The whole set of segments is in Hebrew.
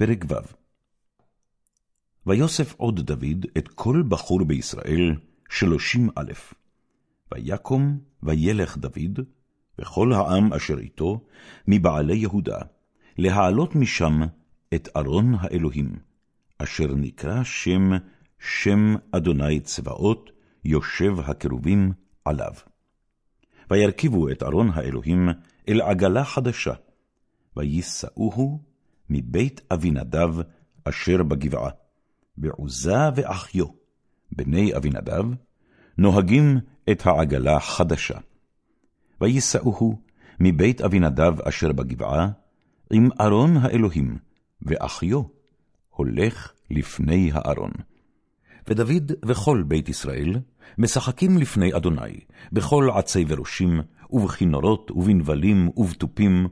פרק ו' ויוסף עוד דוד את כל בחור בישראל שלושים א', ויקום וילך דוד, וכל העם אשר איתו, מבעלי יהודה, להעלות משם את ארון האלוהים, אשר נקרא שם, שם אדוני צבאות, יושב הקרובים עליו. וירכיבו את ארון האלוהים אל עגלה חדשה, ויישאוהו מבית אבינדב אשר בגבעה, בעוזה ואחיו, בני אבינדב, נוהגים את העגלה חדשה. ויישאוהו מבית אבינדב אשר בגבעה, עם ארון האלוהים, ואחיו הולך לפני הארון. ודוד וכל בית ישראל משחקים לפני אדוני, בכל עצי וראשים, ובכינורות, ובנבלים, ובתופים,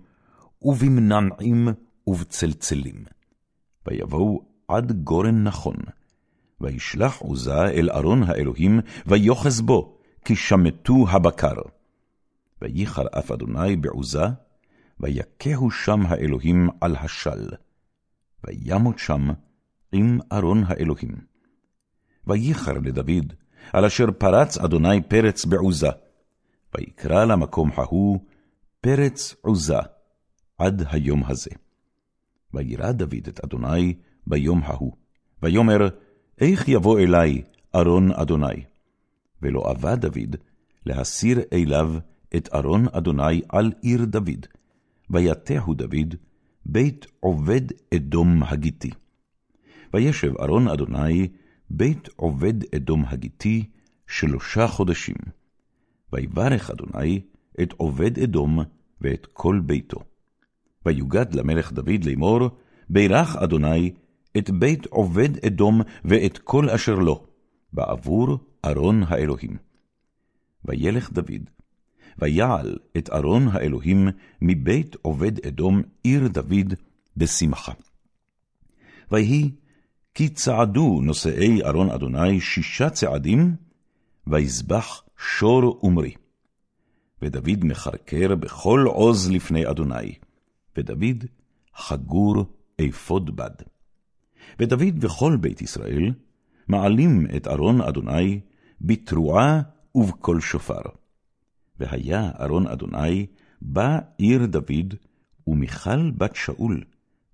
ובמנעים, ובצלצלים. ויבואו עד גורן נכון, וישלח עוזה אל ארון האלוהים, ויוחז בו, כי שמטו הבקר. וייחר אף אדוני בעוזה, ויכהו שם האלוהים על השל, וימות שם עם ארון האלוהים. וייחר לדוד, על אשר פרץ אדוני פרץ בעוזה, ויקרא למקום ההוא פרץ עוזה, עד היום הזה. וירא דוד את אדוני ביום ההוא, ויאמר, איך יבוא אלי ארון אדוני? ולא אבה דוד להסיר אליו את ארון אדוני על עיר דוד, ויתהו דוד בית עובד אדום הגיתי. וישב ארון אדוני בית עובד אדום הגיתי שלושה חודשים. ויברך אדוני את עובד אדום ואת כל ביתו. ויוגד למלך דוד לאמור, בירך אדוני את בית עובד אדום ואת כל אשר לו, בעבור ארון האלוהים. וילך דוד, ויעל את ארון האלוהים מבית עובד אדום עיר דוד בשמחה. ויהי כי צעדו נושאי ארון אדוני שישה צעדים, ויזבח שור ומרי. ודוד מכרכר בכל עוז לפני אדוני, ודוד חגור אפוד בד. ודוד וכל בית ישראל מעלים את ארון אדוני בתרועה ובקול שופר. והיה ארון אדוני בא עיר דוד, ומיכל בת שאול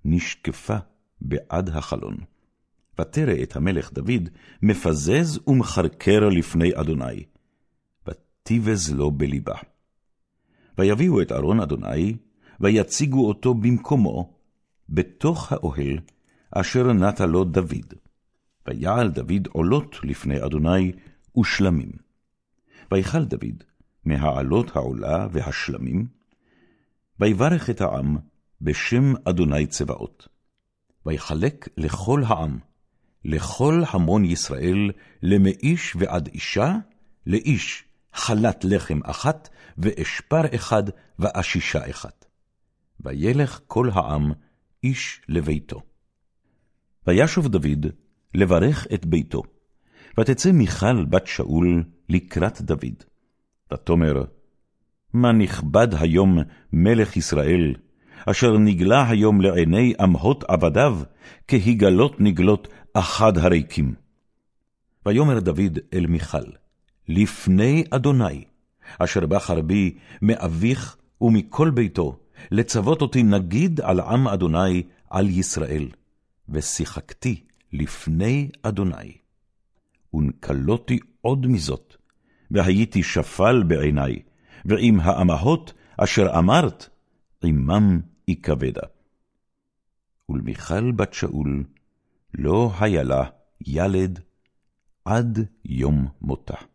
נשקפה בעד החלון. ותרא את המלך דוד מפזז ומכרכר לפני אדוני, ותיבז לו בלבה. ויביאו את ארון אדוני, ויציגו אותו במקומו, בתוך האוהל, אשר נטע לו דוד. ויעל דוד עולות לפני אדוני ושלמים. ויכל דוד מהעלות העולה והשלמים, ויברך את העם בשם אדוני צבאות. ויחלק לכל העם, לכל המון ישראל, למאיש ועד אישה, לאיש חלת לחם אחת, ואשפר אחד, ואשישה אחת. וילך כל העם, איש לביתו. וישוב דוד לברך את ביתו, ותצא מיכל בת שאול לקראת דוד. ותאמר, מה נכבד היום מלך ישראל, אשר נגלה היום לעיני אמהות עבדיו, כהגלות נגלות אחד הריקים. ויאמר דוד אל מיכל, לפני אדוני, אשר בחר בי מאביך ומכל ביתו, לצוות אותי נגיד על עם אדוני, על ישראל, ושיחקתי לפני אדוני. ונקלותי עוד מזאת, והייתי שפל בעיני, ועם האמהות אשר אמרת, עמם יכבדה. ולמיכל בת שאול לא היה לה ילד עד יום מותה.